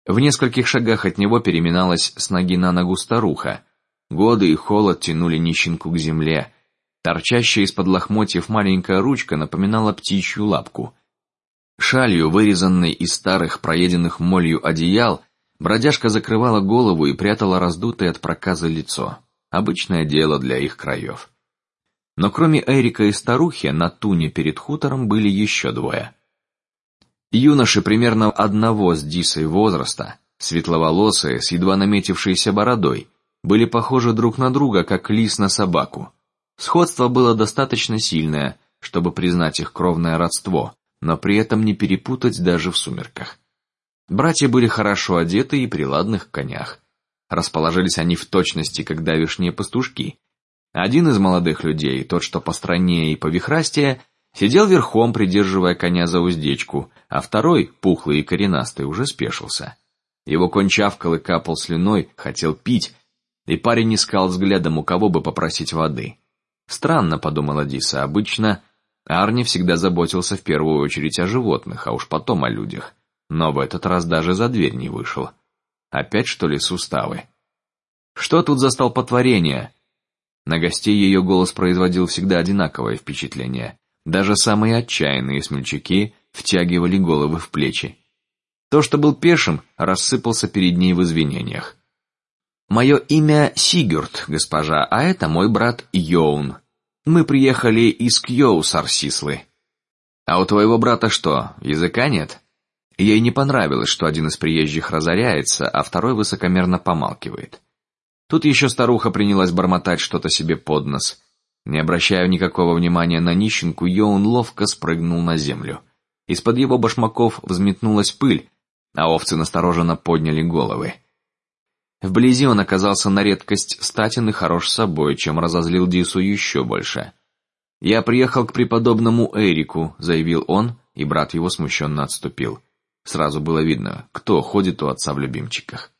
Speaker 1: В нескольких шагах от него переминалась с ноги на ногу старуха. Годы и холод тянули нищенку к земле. Торчащая из-под лохмотьев маленькая ручка напоминала птичью лапку. Шалью, вырезанной из старых проеденных молью одеял, бродяжка закрывала голову и прятала раздутое от проказа лицо. Обычное дело для их краев. Но кроме Эрика и старухи на туне перед хутором были еще двое. Юноши примерно одного с Дисой возраста, светловолосые, с едва наметившейся бородой, были похожи друг на друга, как лис на собаку. Сходство было достаточно сильное, чтобы признать их кровное родство, но при этом не перепутать даже в сумерках. Братья были хорошо одеты и при ладных конях. Расположились они в точности, как давишние пастушки. Один из молодых людей, тот, что постройнее и повихрастее, сидел верхом, придерживая коня за уздечку, а второй, пухлый и коренастый, уже спешился. Его конь чавкал и капал слюной, хотел пить, и парень искал взглядом, у кого бы попросить воды. Странно, подумала Диса, обычно Арни всегда заботился в первую очередь о животных, а уж потом о людях. Но в этот раз даже за дверь не вышел. Опять что ли суставы? Что тут за столпотворение? На гостей ее голос производил всегда одинаковое впечатление. Даже самые отчаянные смельчаки втягивали головы в плечи. То, что был пешим, рассыпался перед ней в извинениях. Мое имя Сигурд, госпожа, а это мой брат Йоун. Мы приехали из Кьоусарсислы. А у твоего брата что, языка нет? Ей не понравилось, что один из приезжих разоряется, а второй высокомерно помалкивает. Тут еще старуха принялась бормотать что-то себе под нос. Не обращая никакого внимания на нищенку, Йоун ловко спрыгнул на землю. Из-под его башмаков взметнулась пыль, а овцы настороженно подняли головы. Вблизи он оказался на редкость статен и хорош собой, чем разозлил Дису еще больше. Я приехал к преподобному Эрику, заявил он, и брат его смущенно отступил. Сразу было видно, кто ходит у отца в любимчиках.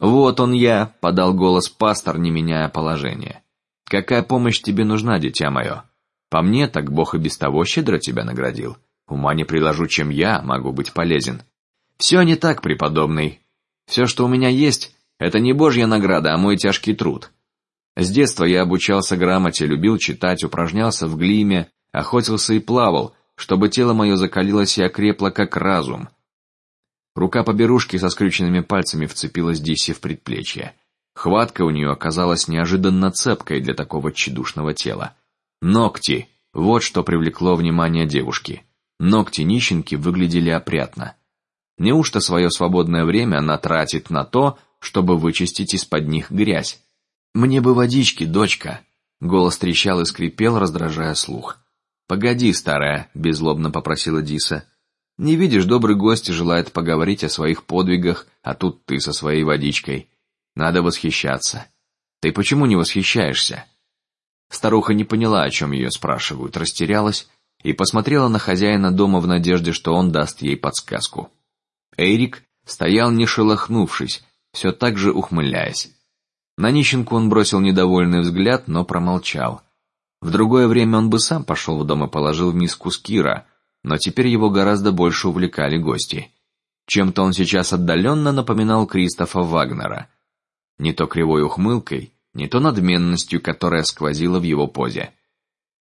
Speaker 1: Вот он я, подал голос пастор, не меняя положения. Какая помощь тебе нужна, дитя мое? По мне, так Бог и без того щедро тебя наградил. Ума не приложу, чем я могу быть полезен. Все не так, преподобный. Все, что у меня есть, это не Божья награда, а мой тяжкий труд. С детства я обучался грамоте, любил читать, упражнялся в глиме, охотился и плавал, чтобы тело мое закалилось и окрепло как разум. Рука поберушки со скрюченными пальцами вцепилась Дисси в предплечье. Хватка у нее оказалась неожиданно цепкой для такого чедушного тела. Ногти, вот что привлекло внимание девушки. Ногти нищенки выглядели опрятно. Неужто свое свободное время она тратит на то, чтобы вычистить из-под них грязь. Мне бы водички, дочка. Голос трещал и скрипел, раздражая слух. Погоди, старая, беззлобно попросила Диса. Не видишь, добрый гость желает поговорить о своих подвигах, а тут ты со своей водичкой. Надо восхищаться. Ты почему не восхищаешься? Старуха не поняла, о чем ее спрашивают, растерялась и посмотрела на хозяина дома в надежде, что он даст ей подсказку. Эрик стоял не шелохнувшись, все так же ухмыляясь. На нищенку он бросил недовольный взгляд, но промолчал. В другое время он бы сам пошел в дом и положил в миску скира, но теперь его гораздо больше увлекали гости. Чем-то он сейчас отдаленно напоминал Кристофа Вагнера, не то кривой ухмылкой, не то надменностью, которая сквозила в его позе.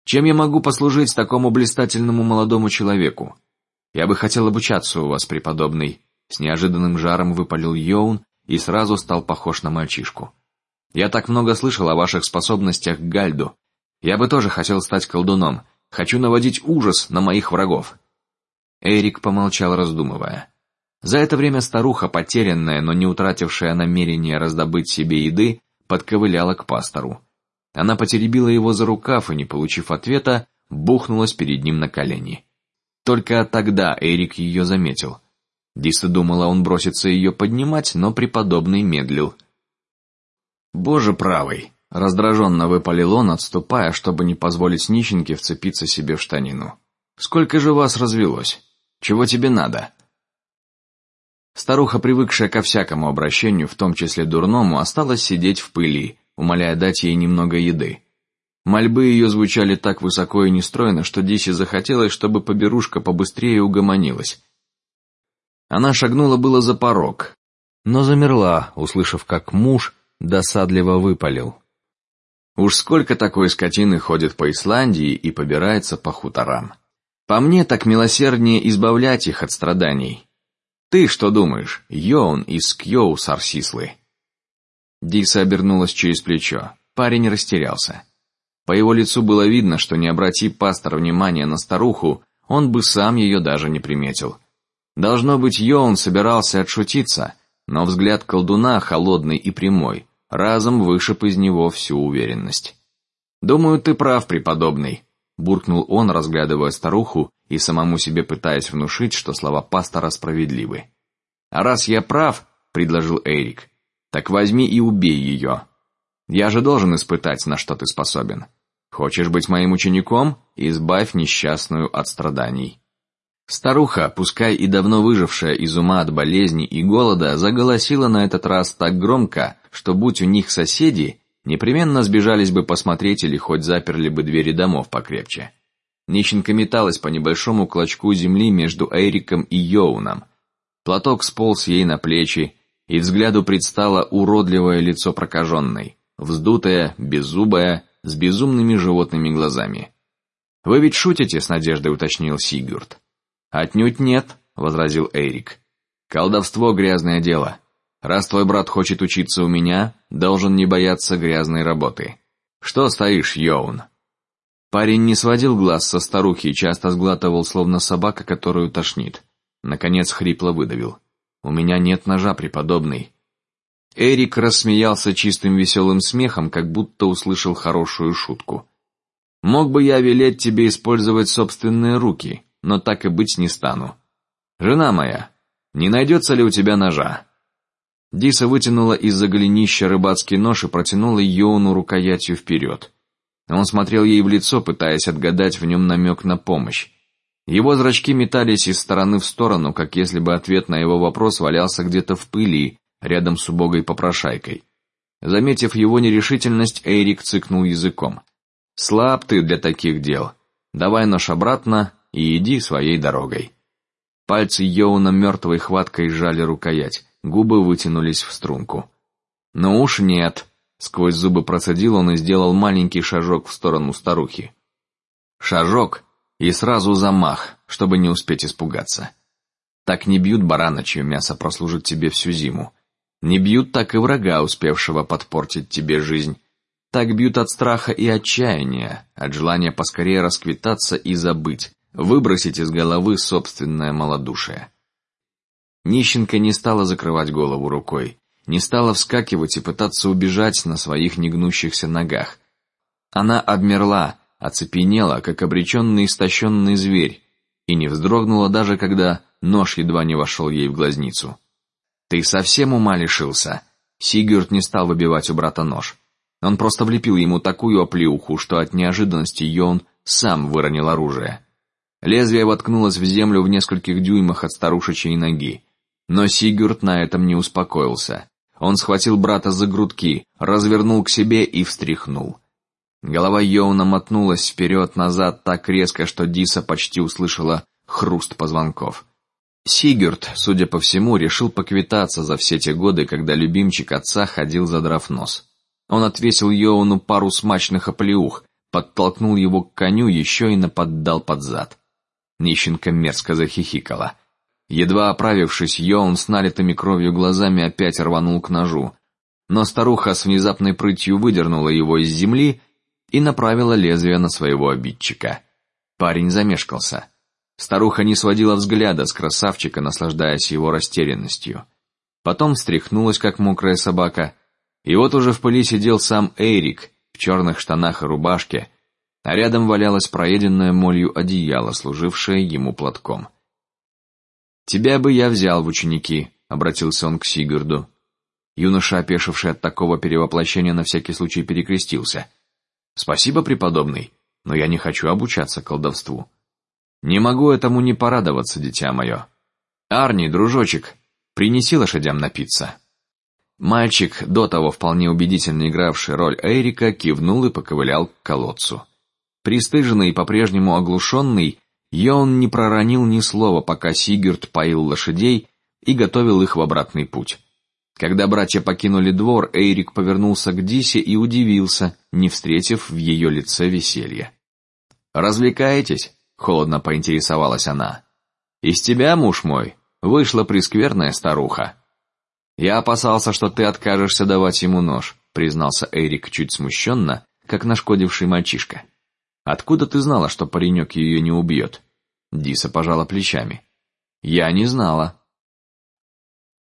Speaker 1: Чем я могу послужить такому блистательному молодому человеку? Я бы хотел обучаться у вас, преподобный. С неожиданным жаром выпалил Йоун, и сразу стал похож на мальчишку. Я так много слышал о ваших способностях к Гальду. Я бы тоже хотел стать колдуном. Хочу наводить ужас на моих врагов. Эрик помолчал, раздумывая. За это время старуха, потерянная, но не утратившая намерения раздобыть себе еды, подковыляла к пастору. Она потеребила его за рукав и, не получив ответа, бухнулась перед ним на колени. Только тогда Эрик ее заметил. Диса думала, он бросится ее поднимать, но преподобный медлил. Боже правый! Раздраженно выпалил он, отступая, чтобы не позволить нищенке вцепиться себе в штанину. Сколько же вас развелось? Чего тебе надо? Старуха, привыкшая ко всякому обращению, в том числе дурному, осталась сидеть в пыли, умоляя дать ей немного еды. Мольбы ее звучали так высоко и нестройно, что Дисе захотелось, чтобы поберушка побыстрее угомонилась. Она шагнула было за порог, но замерла, услышав, как муж досадливо выпалил:
Speaker 2: Уж сколько такой скотины ходит по Исландии и побирается по хуторам. По мне, так милосерднее избавлять их от страданий. Ты что думаешь, Йоун из Кьоу Сарсислы? Диса обернулась через плечо. Парень растерялся. По его лицу было видно, что не обрати пастор внимания на старуху, он бы сам ее даже не приметил. Должно быть, Йоун собирался отшутиться, но взгляд колдуна холодный и прямой, разом вышиб из него всю уверенность. Думаю, ты прав, преподобный, буркнул он, разглядывая старуху и самому себе пытаясь внушить, что слова пастора справедливы. А раз я прав, предложил Эрик, так возьми и убей ее. Я же должен испытать, на что ты способен. Хочешь быть моим учеником? Избавь несчастную от страданий. Старуха, пускай и давно выжившая из ума от болезни и голода, заголосила на этот раз так громко, что будь у них соседи, непременно сбежались бы посмотреть или хоть заперли бы двери домов покрепче. Нищенка металась по небольшому клочку земли между Эриком и Йоуном. Платок сполз ей на плечи, и взгляду предстало уродливое лицо прокаженной, вздутое, беззубое, с безумными животными глазами. Вы ведь шутите, с надеждой уточнил Сигурд. Отнюдь нет, возразил Эрик. Колдовство грязное дело. Раз твой брат хочет учиться у меня, должен не бояться грязной работы. Что стоишь, Йоун? Парень не сводил глаз со старухи и часто сглатывал, словно собака, которую тошнит. Наконец хрипло выдавил: "У меня нет ножа, преподобный". Эрик рассмеялся чистым веселым смехом, как будто услышал хорошую шутку. Мог бы я велеть тебе использовать собственные руки, но так и быть не стану. Жена моя, не найдется ли у тебя ножа? Диса вытянула из-за голенища рыбацкий нож и протянула Йоуну рукоятью вперед. Он смотрел ей в лицо, пытаясь отгадать в нем намек на помощь. Его зрачки метались из стороны в сторону, как если бы ответ на его вопрос валялся где-то в пыли, рядом с убогой попрошайкой. Заметив его нерешительность, Эрик цыкнул языком. Слаб ты для таких дел. Давай нож обратно и иди своей дорогой. Пальцы Йоуна мертвой хваткой сжали рукоять губы вытянулись в струнку. Но уж нет, сквозь зубы процедил он и сделал маленький шажок в сторону старухи. Шажок и сразу замах, чтобы не успеть испугаться. Так не бьют барана, чье мясо прослужит тебе всю зиму. Не бьют так и врага, успевшего подпортить тебе жизнь. Так бьют от страха и отчаяния, от желания поскорее расквитаться и забыть, выбросить из головы собственное малодушие. Нищенка не стала закрывать голову рукой, не стала вскакивать и пытаться убежать на своих негнущихся ногах. Она обмерла, оцепенела, как обреченный истощенный зверь, и не вздрогнула даже, когда нож едва не вошел ей в глазницу. Ты совсем ума лишился? Сигурд не стал выбивать у брата нож. Он просто влепил ему такую оплеуху, что от неожиданности Йон сам выронил оружие. Лезвие воткнулось в землю в нескольких дюймах от старушечьей ноги. Но Сигурд на этом не успокоился. Он схватил брата за грудки, развернул к себе и встряхнул. Голова Йоуна мотнулась вперед-назад так резко, что Диса почти услышала хруст позвонков. Сигурд, судя по всему, решил поквитаться за все те годы, когда любимчик отца ходил задрав нос. Он отвесил Йоуну пару смачных оплеух, подтолкнул его к коню еще и наподдал под зад. Нищенка мерзко захихикала. Едва оправившись, Йоун с налитыми кровью глазами опять рванул к ножу, но старуха с внезапной прытью выдернула его из земли и направила лезвие на своего обидчика. Парень замешкался. Старуха не сводила взгляда с красавчика, наслаждаясь его растерянностью. Потом встряхнулась, как мокрая собака, и вот уже в пыли сидел сам Эрик в черных штанах и рубашке, а рядом валялось проеденное молью одеяло, служившее ему платком. Тебя бы я взял в ученики, обратился он к Сигурду. Юноша, опешивший от такого перевоплощения, на всякий случай перекрестился. Спасибо, преподобный, но я не хочу обучаться колдовству. Не могу этому не порадоваться, дитя мое. Арни, дружочек, принеси лошадям напиться. Мальчик, до того вполне убедительно игравший роль Эрика, кивнул и поковылял к колодцу. Пристыженный и по-прежнему оглушенный, Йон не проронил ни слова, пока Сигурд поил лошадей и готовил их в обратный путь.
Speaker 1: Когда братья покинули двор, Эйрик повернулся к Дисе и удивился, не встретив в ее лице веселья. Развлекаетесь? Холодно поинтересовалась она. Из тебя, муж мой, вышла прескверная старуха. Я опасался, что ты откажешься давать ему нож, признался Эрик чуть смущенно, как нашкодивший мальчишка. Откуда ты знала, что паренек ее не убьет? Диса пожала плечами. Я не знала.